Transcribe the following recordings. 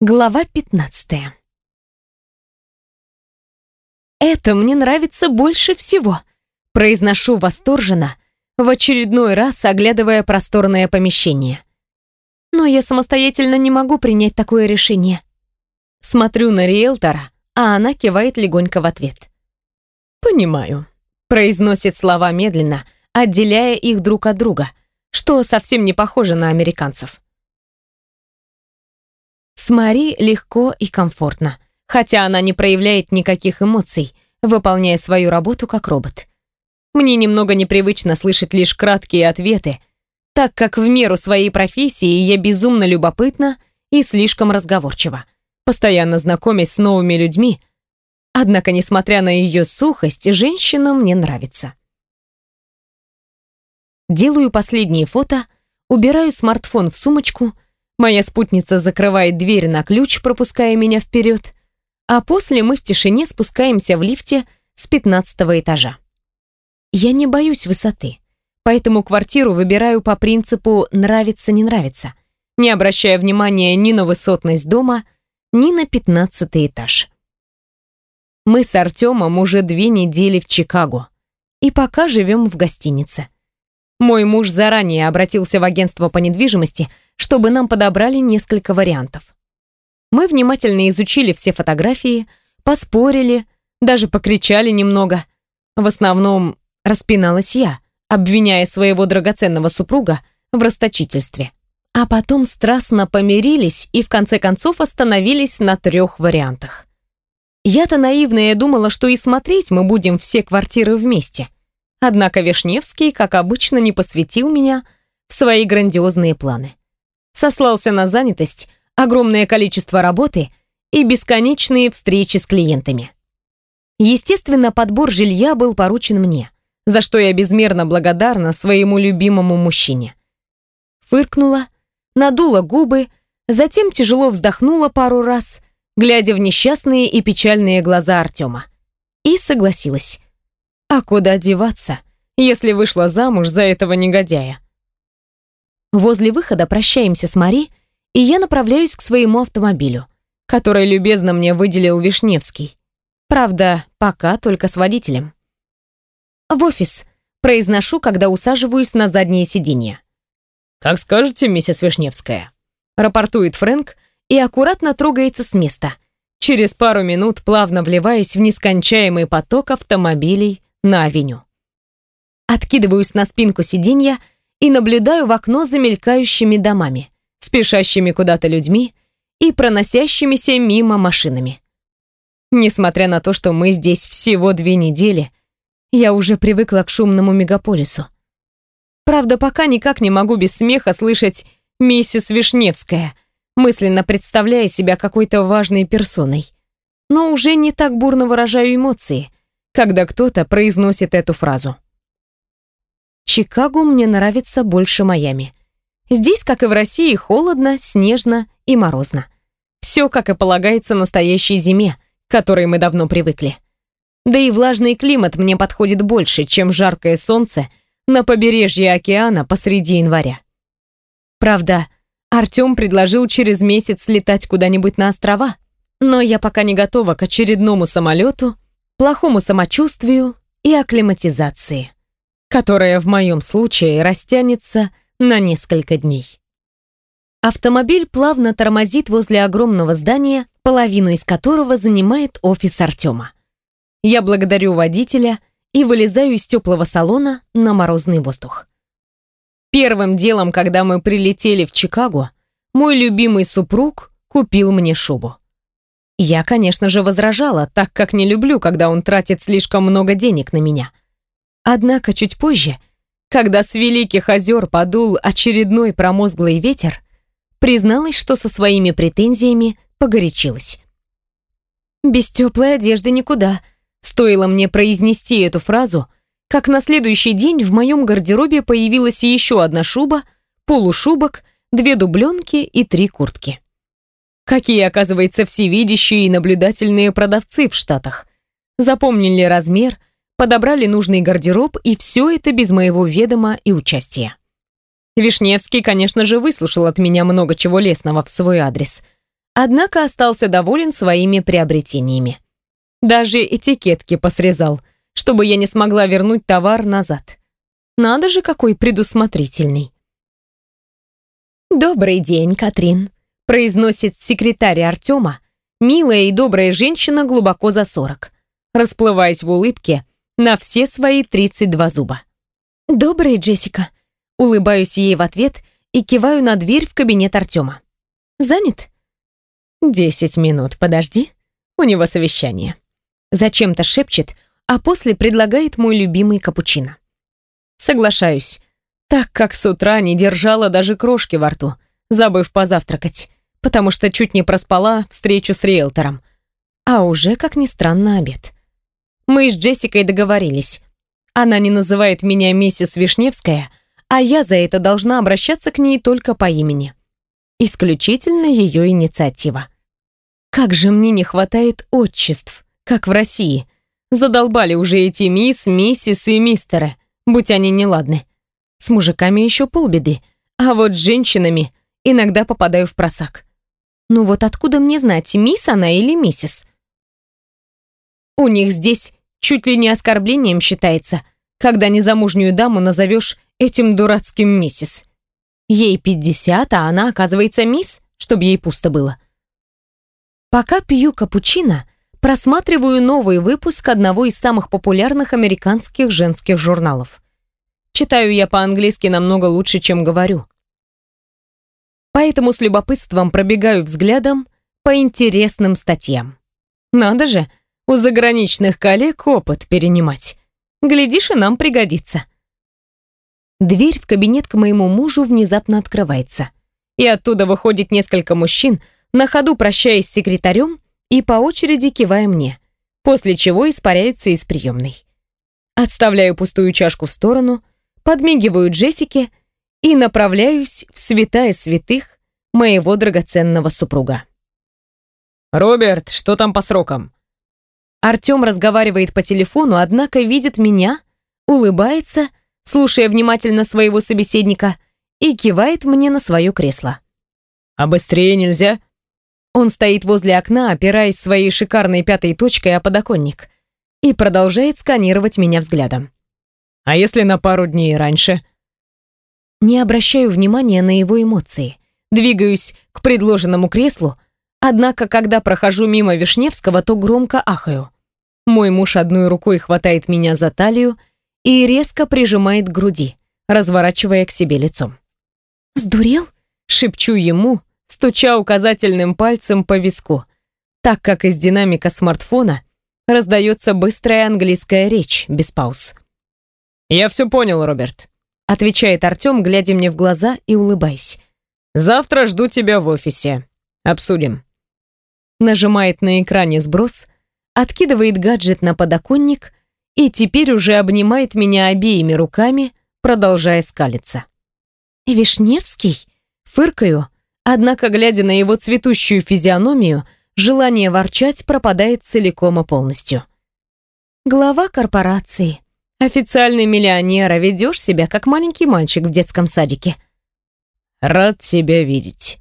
Глава 15. Это мне нравится больше всего, произношу восторженно, в очередной раз оглядывая просторное помещение. Но я самостоятельно не могу принять такое решение. Смотрю на риэлтора, а она кивает легонько в ответ. «Понимаю», — произносит слова медленно, отделяя их друг от друга, что совсем не похоже на американцев. С Мари легко и комфортно, хотя она не проявляет никаких эмоций, выполняя свою работу как робот. Мне немного непривычно слышать лишь краткие ответы, так как в меру своей профессии я безумно любопытна и слишком разговорчива, постоянно знакомясь с новыми людьми. Однако, несмотря на ее сухость, женщина мне нравится. Делаю последние фото, убираю смартфон в сумочку — Моя спутница закрывает дверь на ключ, пропуская меня вперед, а после мы в тишине спускаемся в лифте с пятнадцатого этажа. Я не боюсь высоты, поэтому квартиру выбираю по принципу «нравится-не нравится», не обращая внимания ни на высотность дома, ни на пятнадцатый этаж. Мы с Артемом уже две недели в Чикаго и пока живем в гостинице. Мой муж заранее обратился в агентство по недвижимости – чтобы нам подобрали несколько вариантов. Мы внимательно изучили все фотографии, поспорили, даже покричали немного. В основном распиналась я, обвиняя своего драгоценного супруга в расточительстве. А потом страстно помирились и в конце концов остановились на трех вариантах. Я-то наивная думала, что и смотреть мы будем все квартиры вместе. Однако Вишневский, как обычно, не посвятил меня в свои грандиозные планы сослался на занятость, огромное количество работы и бесконечные встречи с клиентами. Естественно, подбор жилья был поручен мне, за что я безмерно благодарна своему любимому мужчине. Фыркнула, надула губы, затем тяжело вздохнула пару раз, глядя в несчастные и печальные глаза Артема. И согласилась. А куда деваться, если вышла замуж за этого негодяя? Возле выхода прощаемся с Мари, и я направляюсь к своему автомобилю, который любезно мне выделил Вишневский. Правда, пока только с водителем. В офис произношу, когда усаживаюсь на заднее сиденье. «Как скажете, миссис Вишневская», рапортует Фрэнк и аккуратно трогается с места, через пару минут плавно вливаясь в нескончаемый поток автомобилей на авеню. Откидываюсь на спинку сиденья и наблюдаю в окно за мелькающими домами, спешащими куда-то людьми и проносящимися мимо машинами. Несмотря на то, что мы здесь всего две недели, я уже привыкла к шумному мегаполису. Правда, пока никак не могу без смеха слышать «Миссис Вишневская», мысленно представляя себя какой-то важной персоной. Но уже не так бурно выражаю эмоции, когда кто-то произносит эту фразу. Чикаго мне нравится больше Майами. Здесь, как и в России, холодно, снежно и морозно. Все, как и полагается настоящей зиме, к которой мы давно привыкли. Да и влажный климат мне подходит больше, чем жаркое солнце на побережье океана посреди января. Правда, Артём предложил через месяц летать куда-нибудь на острова, но я пока не готова к очередному самолету, плохому самочувствию и акклиматизации которая в моем случае растянется на несколько дней. Автомобиль плавно тормозит возле огромного здания, половину из которого занимает офис Артема. Я благодарю водителя и вылезаю из теплого салона на морозный воздух. Первым делом, когда мы прилетели в Чикаго, мой любимый супруг купил мне шубу. Я, конечно же, возражала, так как не люблю, когда он тратит слишком много денег на меня. Однако чуть позже, когда с великих озер подул очередной промозглый ветер, призналась, что со своими претензиями погорячилась. «Без теплой одежды никуда», стоило мне произнести эту фразу, как на следующий день в моем гардеробе появилась еще одна шуба, полушубок, две дубленки и три куртки. Какие, оказывается, всевидящие и наблюдательные продавцы в Штатах. Запомнили размер, подобрали нужный гардероб, и все это без моего ведома и участия. Вишневский, конечно же, выслушал от меня много чего лестного в свой адрес. однако остался доволен своими приобретениями. Даже этикетки посрезал, чтобы я не смогла вернуть товар назад. Надо же, какой предусмотрительный. «Добрый день, Катрин», — произносит секретарь Артема, милая и добрая женщина глубоко за сорок, расплываясь в улыбке на все свои 32 зуба. «Добрый, Джессика», — улыбаюсь ей в ответ и киваю на дверь в кабинет Артема. «Занят?» «Десять минут, подожди, у него совещание». Зачем-то шепчет, а после предлагает мой любимый капучино. Соглашаюсь, так как с утра не держала даже крошки во рту, забыв позавтракать, потому что чуть не проспала встречу с риэлтором. А уже, как ни странно, обед. Мы с Джессикой договорились. Она не называет меня миссис Вишневская, а я за это должна обращаться к ней только по имени. Исключительно ее инициатива. Как же мне не хватает отчеств, как в России. Задолбали уже эти мисс, миссис и мистеры, будь они неладны. С мужиками еще полбеды, а вот с женщинами иногда попадаю в просак. Ну вот откуда мне знать, мисс она или миссис? У них здесь чуть ли не оскорблением считается, когда незамужнюю даму назовешь этим дурацким миссис. Ей 50, а она, оказывается, мисс, чтобы ей пусто было. Пока пью капучино, просматриваю новый выпуск одного из самых популярных американских женских журналов. Читаю я по-английски намного лучше, чем говорю. Поэтому с любопытством пробегаю взглядом по интересным статьям. Надо же, у заграничных коллег опыт перенимать. Глядишь, и нам пригодится. Дверь в кабинет к моему мужу внезапно открывается. И оттуда выходит несколько мужчин, на ходу прощаясь с секретарем и по очереди кивая мне, после чего испаряются из приемной. Отставляю пустую чашку в сторону, подмигиваю Джессике и направляюсь в святая святых моего драгоценного супруга. «Роберт, что там по срокам?» Артем разговаривает по телефону, однако видит меня, улыбается, слушая внимательно своего собеседника, и кивает мне на свое кресло. «А быстрее нельзя?» Он стоит возле окна, опираясь своей шикарной пятой точкой о подоконник, и продолжает сканировать меня взглядом. А если на пару дней раньше? Не обращаю внимания на его эмоции. Двигаюсь к предложенному креслу, однако, когда прохожу мимо Вишневского, то громко ахаю. Мой муж одной рукой хватает меня за талию и резко прижимает к груди, разворачивая к себе лицом. «Сдурел?» — шепчу ему, стуча указательным пальцем по виску, так как из динамика смартфона раздается быстрая английская речь без пауз. «Я все понял, Роберт», — отвечает Артем, глядя мне в глаза и улыбаясь. «Завтра жду тебя в офисе. Обсудим». Нажимает на экране сброс, откидывает гаджет на подоконник и теперь уже обнимает меня обеими руками, продолжая скалиться. «Вишневский?» Фыркаю, однако, глядя на его цветущую физиономию, желание ворчать пропадает целиком и полностью. Глава корпорации Официальный миллионер, а ведешь себя как маленький мальчик в детском садике. Рад тебя видеть.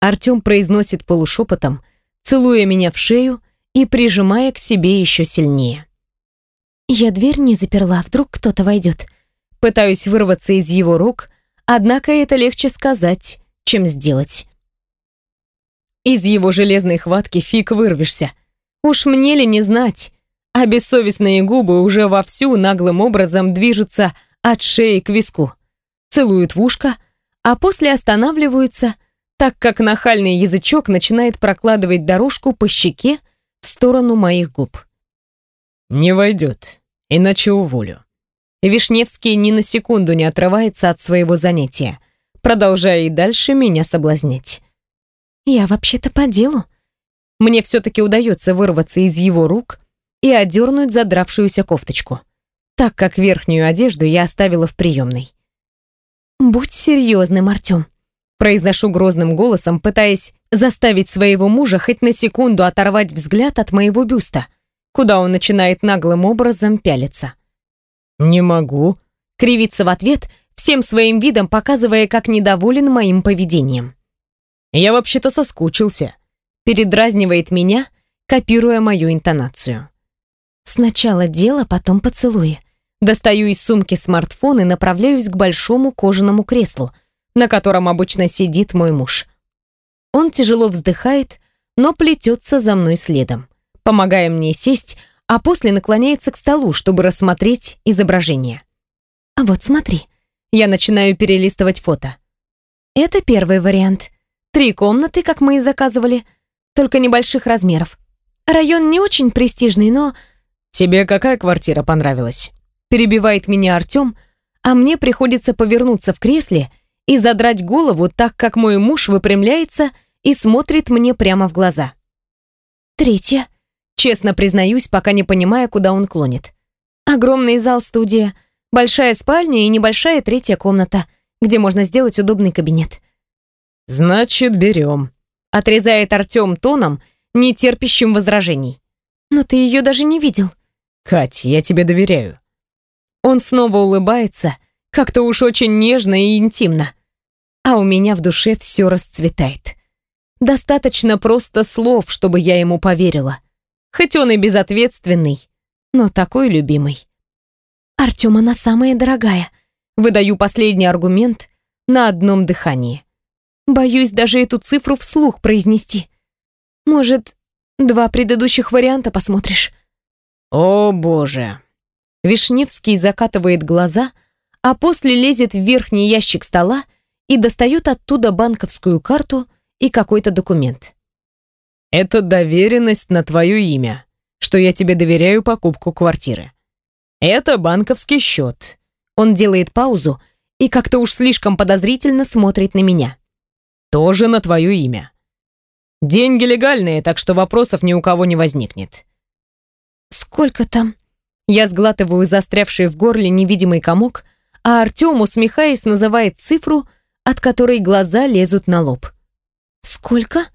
Артем произносит полушепотом, целуя меня в шею и прижимая к себе еще сильнее. Я дверь не заперла, вдруг кто-то войдет. Пытаюсь вырваться из его рук, однако это легче сказать, чем сделать. Из его железной хватки фиг вырвешься. Уж мне ли не знать, а бессовестные губы уже вовсю наглым образом движутся от шеи к виску, целуют в ушко, а после останавливаются, так как нахальный язычок начинает прокладывать дорожку по щеке в сторону моих губ. «Не войдет, иначе уволю». Вишневский ни на секунду не отрывается от своего занятия, продолжая и дальше меня соблазнять. «Я вообще-то по делу». Мне все-таки удается вырваться из его рук, и одернуть задравшуюся кофточку, так как верхнюю одежду я оставила в приемной. «Будь серьезным, Артем», произношу грозным голосом, пытаясь заставить своего мужа хоть на секунду оторвать взгляд от моего бюста, куда он начинает наглым образом пялиться. «Не могу», — кривится в ответ, всем своим видом показывая, как недоволен моим поведением. «Я вообще-то соскучился. передразнивает меня, копируя мою интонацию. Сначала дело, потом поцелуи. Достаю из сумки смартфон и направляюсь к большому кожаному креслу, на котором обычно сидит мой муж. Он тяжело вздыхает, но плетется за мной следом, помогая мне сесть, а после наклоняется к столу, чтобы рассмотреть изображение. А вот смотри, я начинаю перелистывать фото. Это первый вариант. Три комнаты, как мы и заказывали, только небольших размеров. Район не очень престижный, но... Тебе какая квартира понравилась? Перебивает меня Артем, а мне приходится повернуться в кресле и задрать голову так, как мой муж выпрямляется и смотрит мне прямо в глаза. Третья. Честно признаюсь, пока не понимая, куда он клонит. Огромный зал-студия, большая спальня и небольшая третья комната, где можно сделать удобный кабинет. «Значит, берем», — отрезает Артем тоном, не терпящим возражений. «Но ты ее даже не видел». «Кать, я тебе доверяю». Он снова улыбается, как-то уж очень нежно и интимно. А у меня в душе все расцветает. Достаточно просто слов, чтобы я ему поверила. Хоть он и безответственный, но такой любимый. Артем, она самая дорогая. Выдаю последний аргумент на одном дыхании. Боюсь даже эту цифру вслух произнести. Может, два предыдущих варианта посмотришь? О, боже. Вишневский закатывает глаза, а после лезет в верхний ящик стола и достает оттуда банковскую карту и какой-то документ. Это доверенность на твое имя, что я тебе доверяю покупку квартиры. Это банковский счет. Он делает паузу и как-то уж слишком подозрительно смотрит на меня. Тоже на твое имя. Деньги легальные, так что вопросов ни у кого не возникнет. Сколько там? Я сглатываю застрявший в горле невидимый комок, а Артем, усмехаясь, называет цифру, от которой глаза лезут на лоб. «Сколько?»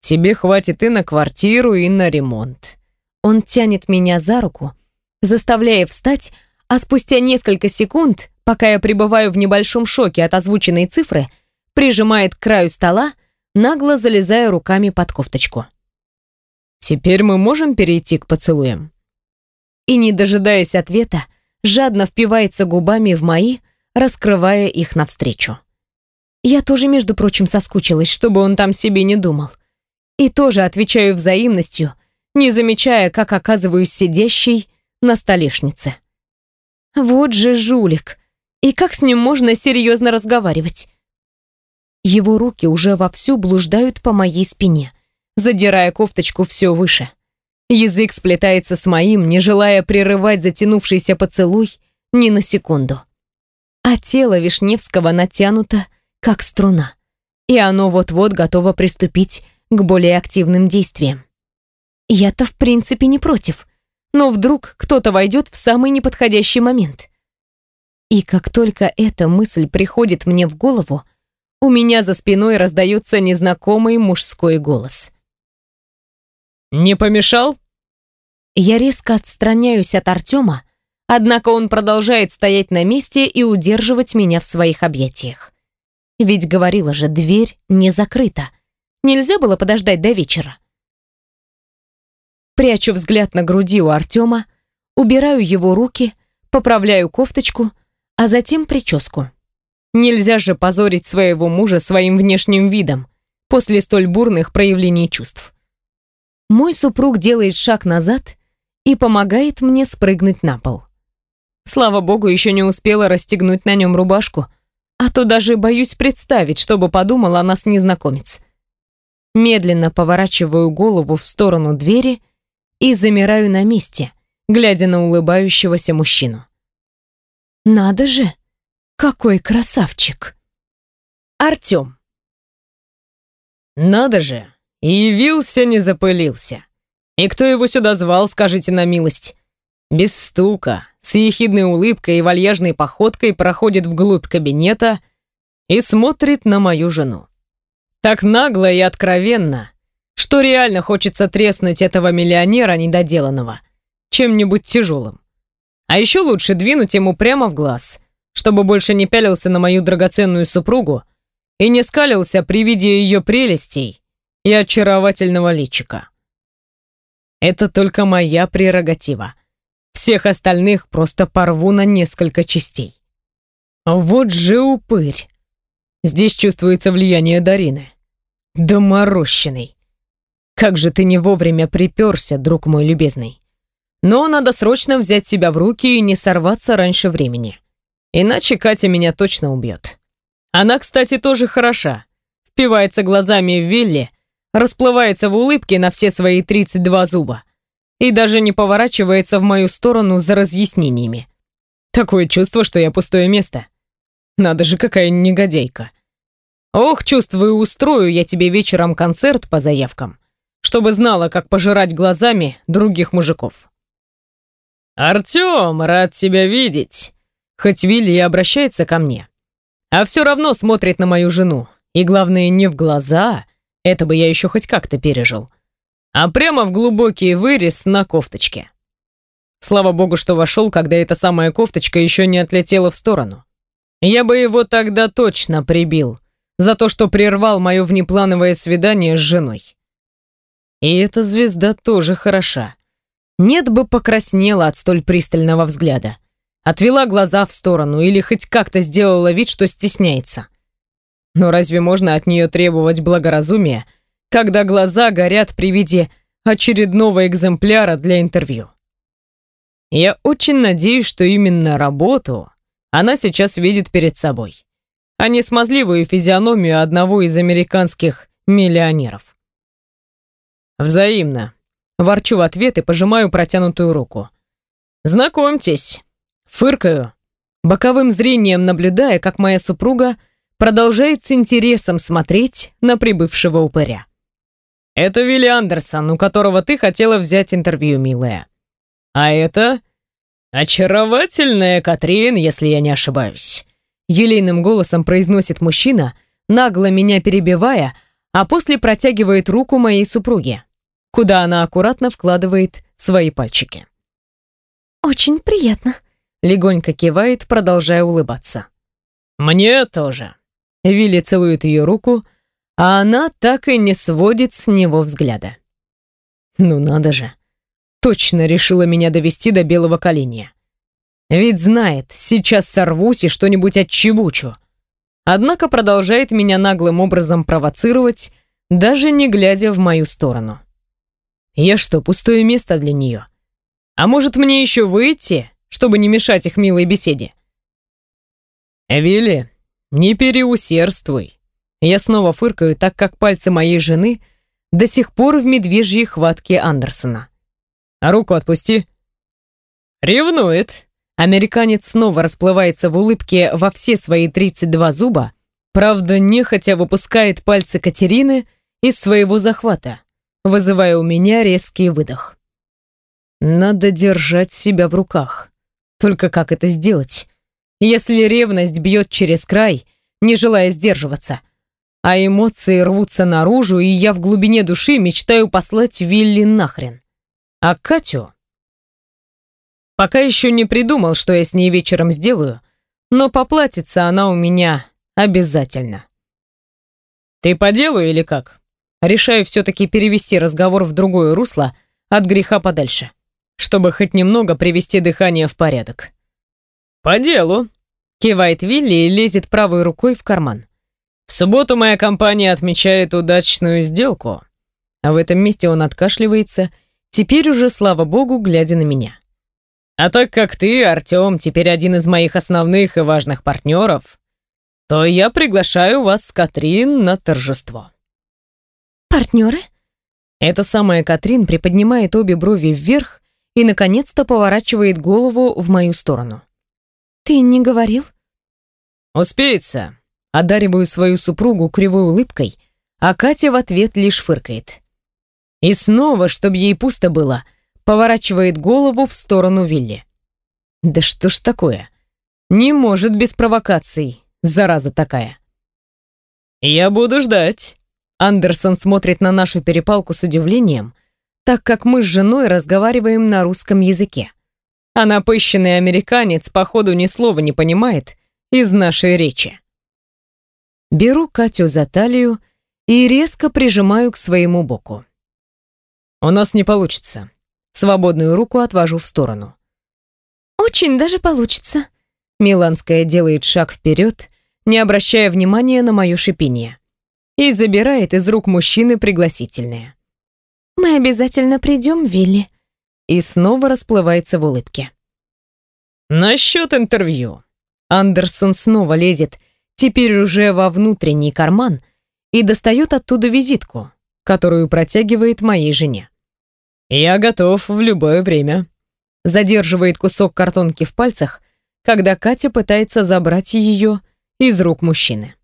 «Тебе хватит и на квартиру, и на ремонт». Он тянет меня за руку, заставляя встать, а спустя несколько секунд, пока я пребываю в небольшом шоке от озвученной цифры, прижимает к краю стола, нагло залезая руками под кофточку. «Теперь мы можем перейти к поцелуям?» И, не дожидаясь ответа, жадно впивается губами в мои, раскрывая их навстречу. Я тоже, между прочим, соскучилась, чтобы он там себе не думал. И тоже отвечаю взаимностью, не замечая, как оказываюсь сидящей на столешнице. Вот же жулик. И как с ним можно серьезно разговаривать? Его руки уже вовсю блуждают по моей спине, задирая кофточку все выше. Язык сплетается с моим, не желая прерывать затянувшийся поцелуй ни на секунду. А тело Вишневского натянуто, как струна, и оно вот-вот готово приступить к более активным действиям. Я-то в принципе не против, но вдруг кто-то войдет в самый неподходящий момент. И как только эта мысль приходит мне в голову, у меня за спиной раздается незнакомый мужской голос. «Не помешал?» Я резко отстраняюсь от Артема, однако он продолжает стоять на месте и удерживать меня в своих объятиях. Ведь говорила же, дверь не закрыта. Нельзя было подождать до вечера. Прячу взгляд на груди у Артема, убираю его руки, поправляю кофточку, а затем прическу. Нельзя же позорить своего мужа своим внешним видом после столь бурных проявлений чувств. Мой супруг делает шаг назад и помогает мне спрыгнуть на пол. Слава богу, еще не успела расстегнуть на нем рубашку, а то даже боюсь представить, что бы подумал о нас незнакомец. Медленно поворачиваю голову в сторону двери и замираю на месте, глядя на улыбающегося мужчину. «Надо же!» Какой красавчик! Артём. Надо же, явился, не запылился. И кто его сюда звал, скажите на милость? Без стука, с ехидной улыбкой и вальяжной походкой проходит вглубь кабинета и смотрит на мою жену. Так нагло и откровенно, что реально хочется треснуть этого миллионера недоделанного чем-нибудь тяжелым. А еще лучше двинуть ему прямо в глаз – чтобы больше не пялился на мою драгоценную супругу и не скалился при виде ее прелестей и очаровательного личика. Это только моя прерогатива. Всех остальных просто порву на несколько частей. Вот же упырь. Здесь чувствуется влияние Дарины. Доморощенный. Как же ты не вовремя приперся, друг мой любезный. Но надо срочно взять себя в руки и не сорваться раньше времени. Иначе Катя меня точно убьет. Она, кстати, тоже хороша. Впивается глазами в Вилли, расплывается в улыбке на все свои 32 зуба и даже не поворачивается в мою сторону за разъяснениями. Такое чувство, что я пустое место. Надо же, какая негодяйка. Ох, чувствую, устрою я тебе вечером концерт по заявкам, чтобы знала, как пожирать глазами других мужиков. «Артём, рад тебя видеть!» Хоть Вилли и обращается ко мне, а все равно смотрит на мою жену. И главное, не в глаза, это бы я еще хоть как-то пережил, а прямо в глубокий вырез на кофточке. Слава богу, что вошел, когда эта самая кофточка еще не отлетела в сторону. Я бы его тогда точно прибил за то, что прервал мое внеплановое свидание с женой. И эта звезда тоже хороша. Нет бы покраснела от столь пристального взгляда. Отвела глаза в сторону или хоть как-то сделала вид, что стесняется. Но разве можно от нее требовать благоразумия, когда глаза горят при виде очередного экземпляра для интервью? Я очень надеюсь, что именно работу она сейчас видит перед собой, а не смазливую физиономию одного из американских миллионеров. Взаимно. Ворчу в ответ и пожимаю протянутую руку. Знакомьтесь. Фыркаю, боковым зрением наблюдая, как моя супруга продолжает с интересом смотреть на прибывшего упыря. Это Вилли Андерсон, у которого ты хотела взять интервью, милая. А это очаровательная Катрин, если я не ошибаюсь. Елейным голосом произносит мужчина, нагло меня перебивая, а после протягивает руку моей супруге, куда она аккуратно вкладывает свои пальчики. «Очень приятно», — легонько кивает, продолжая улыбаться. «Мне тоже». Вилли целует ее руку, а она так и не сводит с него взгляда. «Ну надо же точно решила меня довести до белого коленя. Ведь знает, сейчас сорвусь и что-нибудь отчебучу. Однако продолжает меня наглым образом провоцировать, даже не глядя в мою сторону. Я что, пустое место для нее? А может мне еще выйти, чтобы не мешать их милой беседе? Вилли, не переусердствуй. Я снова фыркаю, так как пальцы моей жены до сих пор в медвежьей хватке Андерсона. А руку отпусти. Ревнует. Американец снова расплывается в улыбке во все свои 32 зуба, правда, нехотя выпускает пальцы Катерины из своего захвата, вызывая у меня резкий выдох. Надо держать себя в руках. Только как это сделать? Если ревность бьет через край, не желая сдерживаться, а эмоции рвутся наружу, и я в глубине души мечтаю послать Вилли нахрен. А Катю? Пока еще не придумал, что я с ней вечером сделаю, но поплатится она у меня обязательно. Ты по делу или как? Решаю все-таки перевести разговор в другое русло от греха подальше, чтобы хоть немного привести дыхание в порядок. По делу, кивает Вилли и лезет правой рукой в карман. В субботу моя компания отмечает удачную сделку. А в этом месте он откашливается Теперь уже, слава богу, глядя на меня. А так как ты, Артём, теперь один из моих основных и важных партнеров, то я приглашаю вас с Катрин на торжество. Партнеры? Эта самая Катрин приподнимает обе брови вверх и, наконец-то, поворачивает голову в мою сторону. Ты не говорил? Успеется. Одариваю свою супругу кривой улыбкой, а Катя в ответ лишь фыркает. И снова, чтобы ей пусто было, поворачивает голову в сторону Вилли. Да что ж такое? Не может без провокаций, зараза такая. Я буду ждать. Андерсон смотрит на нашу перепалку с удивлением, так как мы с женой разговариваем на русском языке. А напыщенный американец, походу, ни слова не понимает из нашей речи. Беру Катю за талию и резко прижимаю к своему боку. «У нас не получится». Свободную руку отвожу в сторону. «Очень даже получится». Миланская делает шаг вперед, не обращая внимания на мое шипение, и забирает из рук мужчины пригласительное. «Мы обязательно придем, Вилли», и снова расплывается в улыбке. «Насчет интервью». Андерсон снова лезет, теперь уже во внутренний карман, и достает оттуда визитку, которую протягивает моей жене. «Я готов в любое время». Задерживает кусок картонки в пальцах, когда Катя пытается забрать ее из рук мужчины.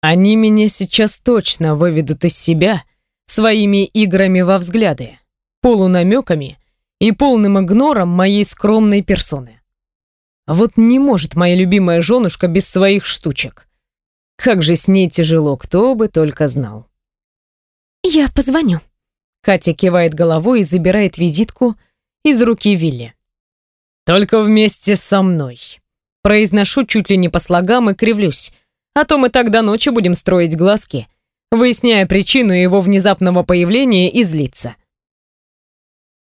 Они меня сейчас точно выведут из себя своими играми во взгляды, полунамеками и полным игнором моей скромной персоны. Вот не может моя любимая женушка без своих штучек. Как же с ней тяжело, кто бы только знал. «Я позвоню». Катя кивает головой и забирает визитку из руки Вилли. «Только вместе со мной». Произношу чуть ли не по слогам и кривлюсь, а то мы так до ночи будем строить глазки, выясняя причину его внезапного появления и злиться.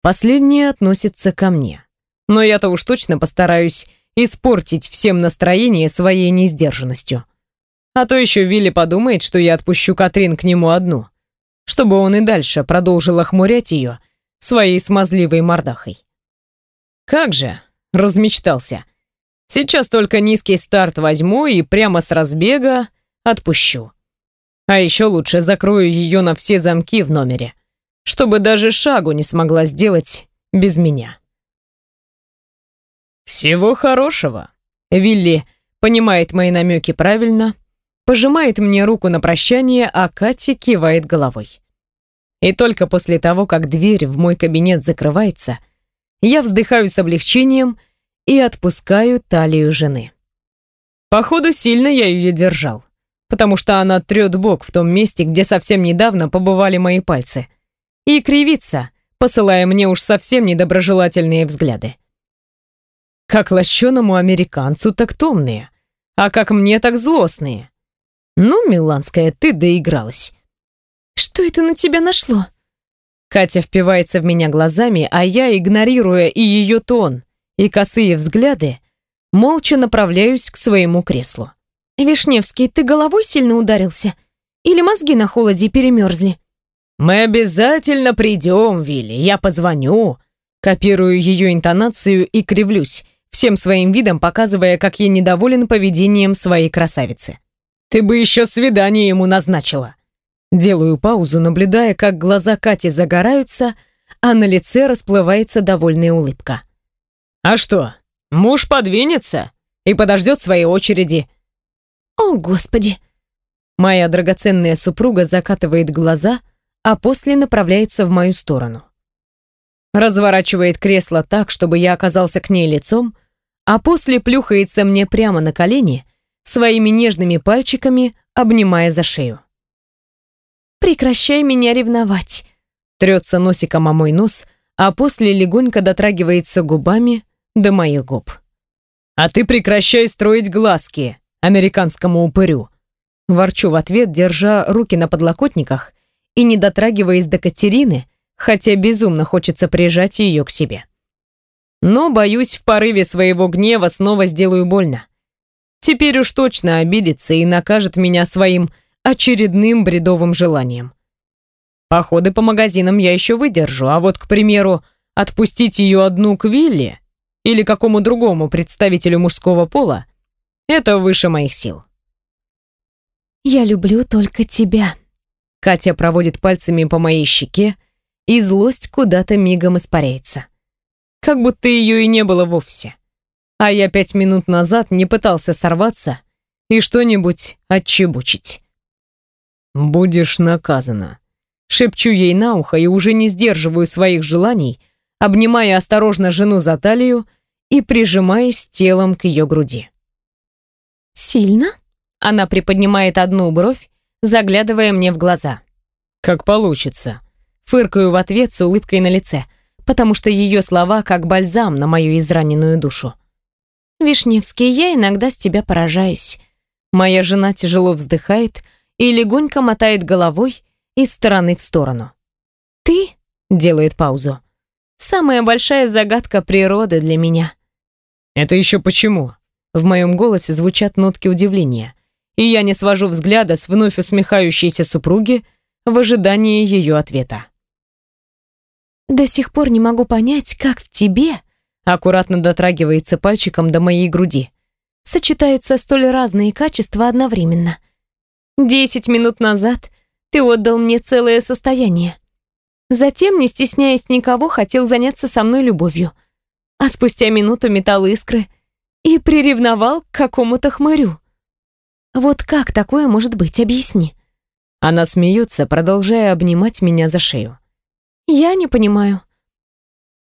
Последнее относится ко мне. Но я-то уж точно постараюсь испортить всем настроение своей несдержанностью. А то еще Вилли подумает, что я отпущу Катрин к нему одну, чтобы он и дальше продолжил охмурять ее своей смазливой мордахой. Как же, размечтался. Сейчас только низкий старт возьму и прямо с разбега отпущу. А еще лучше закрою ее на все замки в номере, чтобы даже шагу не смогла сделать без меня. «Всего хорошего!» Вилли понимает мои намеки правильно, пожимает мне руку на прощание, а Катя кивает головой. И только после того, как дверь в мой кабинет закрывается, я вздыхаю с облегчением и отпускаю талию жены. Походу, сильно я ее держал, потому что она трет бок в том месте, где совсем недавно побывали мои пальцы, и кривится, посылая мне уж совсем недоброжелательные взгляды. Как лощеному американцу так томные, а как мне так злостные. Ну, Миланская, ты доигралась. Что это на тебя нашло? Катя впивается в меня глазами, а я, игнорируя и ее тон, и косые взгляды, молча направляюсь к своему креслу. «Вишневский, ты головой сильно ударился? Или мозги на холоде перемерзли?» «Мы обязательно придем, Вилли, я позвоню». Копирую ее интонацию и кривлюсь, всем своим видом показывая, как я недоволен поведением своей красавицы. «Ты бы еще свидание ему назначила». Делаю паузу, наблюдая, как глаза Кати загораются, а на лице расплывается довольная улыбка. «А что, муж подвинется и подождет своей очереди?» «О, Господи!» Моя драгоценная супруга закатывает глаза, а после направляется в мою сторону. Разворачивает кресло так, чтобы я оказался к ней лицом, а после плюхается мне прямо на колени, своими нежными пальчиками обнимая за шею. Прекращай меня ревновать. Трется носиком о мой нос, а после легонько дотрагивается губами до моих губ. А ты прекращай строить глазки американскому упырю. Ворчу в ответ, держа руки на подлокотниках и не дотрагиваясь до Катерины, хотя безумно хочется прижать ее к себе. Но, боюсь, в порыве своего гнева снова сделаю больно. Теперь уж точно обидится и накажет меня своим очередным бредовым желанием. Походы по магазинам я еще выдержу, а вот, к примеру, отпустить ее одну к Вилли или какому другому представителю мужского пола — это выше моих сил. «Я люблю только тебя», — Катя проводит пальцами по моей щеке, и злость куда-то мигом испаряется. Как будто ее и не было вовсе. А я пять минут назад не пытался сорваться и что-нибудь отчебучить. «Будешь наказана». Шепчу ей на ухо и уже не сдерживаю своих желаний, обнимая осторожно жену за талию и прижимаясь телом к ее груди. «Сильно?» Она приподнимает одну бровь, заглядывая мне в глаза. «Как получится». Фыркаю в ответ с улыбкой на лице, потому что ее слова как бальзам на мою израненную душу. «Вишневский, я иногда с тебя поражаюсь». Моя жена тяжело вздыхает и легонько мотает головой из стороны в сторону. «Ты?» — делает паузу. «Самая большая загадка природы для меня». «Это еще почему?» В моем голосе звучат нотки удивления, и я не свожу взгляда с вновь усмехающейся супруги в ожидании ее ответа. «До сих пор не могу понять, как в тебе...» аккуратно дотрагивается пальчиком до моей груди. Сочетаются столь разные качества одновременно. Десять минут назад ты отдал мне целое состояние. Затем, не стесняясь никого, хотел заняться со мной любовью. А спустя минуту метал искры и приревновал к какому-то хмырю. Вот как такое может быть, объясни. Она смеется, продолжая обнимать меня за шею. Я не понимаю.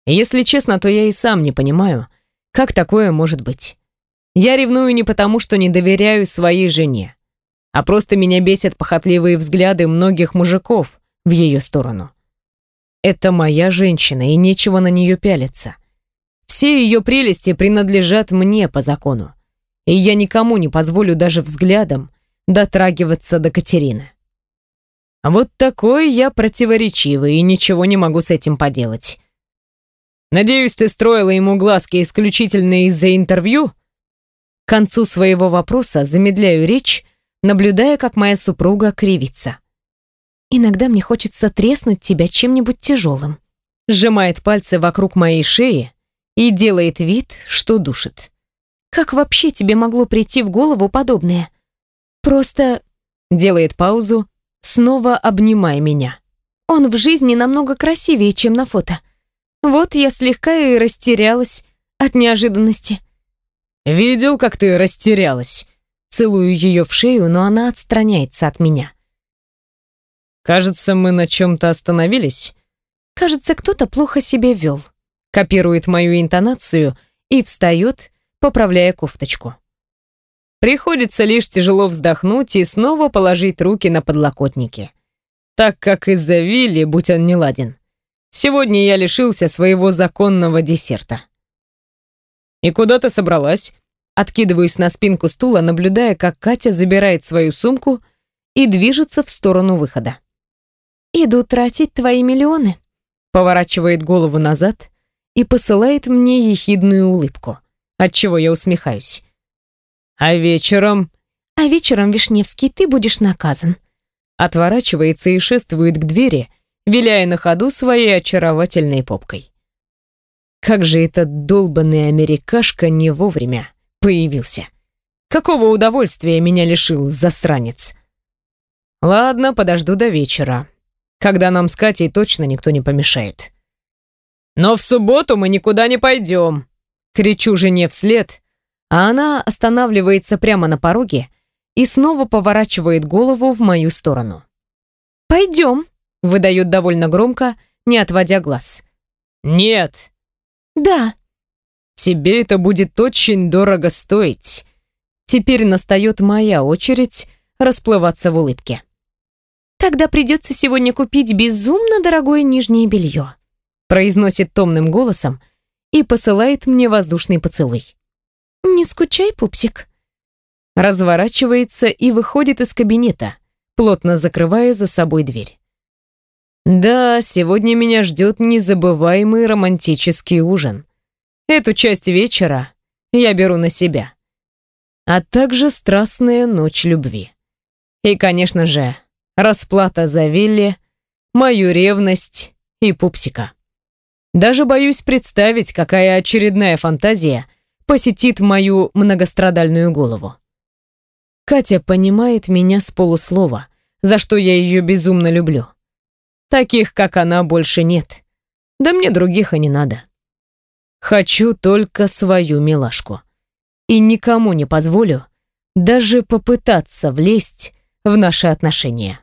Если честно, то я и сам не понимаю, как такое может быть. Я ревную не потому, что не доверяю своей жене, а просто меня бесят похотливые взгляды многих мужиков в ее сторону. Это моя женщина, и нечего на нее пялиться. Все ее прелести принадлежат мне по закону, и я никому не позволю даже взглядом дотрагиваться до Катерины. Вот такой я противоречивый, и ничего не могу с этим поделать. Надеюсь, ты строила ему глазки исключительно из-за интервью? К концу своего вопроса замедляю речь, наблюдая, как моя супруга кривится. Иногда мне хочется треснуть тебя чем-нибудь тяжелым. Сжимает пальцы вокруг моей шеи и делает вид, что душит. Как вообще тебе могло прийти в голову подобное? Просто делает паузу, снова обнимая меня. Он в жизни намного красивее, чем на фото. Вот я слегка и растерялась от неожиданности. «Видел, как ты растерялась?» Целую ее в шею, но она отстраняется от меня. «Кажется, мы на чем-то остановились?» «Кажется, кто-то плохо себя вел», копирует мою интонацию и встает, поправляя кофточку. Приходится лишь тяжело вздохнуть и снова положить руки на подлокотники. Так как из-за Вилли, будь он неладен, Сегодня я лишился своего законного десерта. «И куда ты собралась?» Откидываюсь на спинку стула, наблюдая, как Катя забирает свою сумку и движется в сторону выхода. «Иду тратить твои миллионы», поворачивает голову назад и посылает мне ехидную улыбку, отчего я усмехаюсь. «А вечером...» «А вечером, Вишневский, ты будешь наказан». Отворачивается и шествует к двери, виляя на ходу своей очаровательной попкой. Как же этот долбанный америкашка не вовремя появился. Какого удовольствия меня лишил засранец. Ладно, подожду до вечера, когда нам с Катей точно никто не помешает. Но в субботу мы никуда не пойдем. Кричу жене вслед, а она останавливается прямо на пороге и снова поворачивает голову в мою сторону. «Пойдем», выдает довольно громко, не отводя глаз. «Нет!» «Да!» «Тебе это будет очень дорого стоить!» Теперь настает моя очередь расплываться в улыбке. «Тогда придется сегодня купить безумно дорогое нижнее белье», произносит томным голосом и посылает мне воздушный поцелуй. «Не скучай, пупсик». Разворачивается и выходит из кабинета, плотно закрывая за собой дверь. Да, сегодня меня ждет незабываемый романтический ужин. Эту часть вечера я беру на себя. А также страстная ночь любви. И, конечно же, расплата за Вилли, мою ревность и пупсика. Даже боюсь представить, какая очередная фантазия посетит мою многострадальную голову. Катя понимает меня с полуслова, за что я ее безумно люблю. Таких, как она, больше нет. Да мне других и не надо. Хочу только свою милашку. И никому не позволю даже попытаться влезть в наши отношения.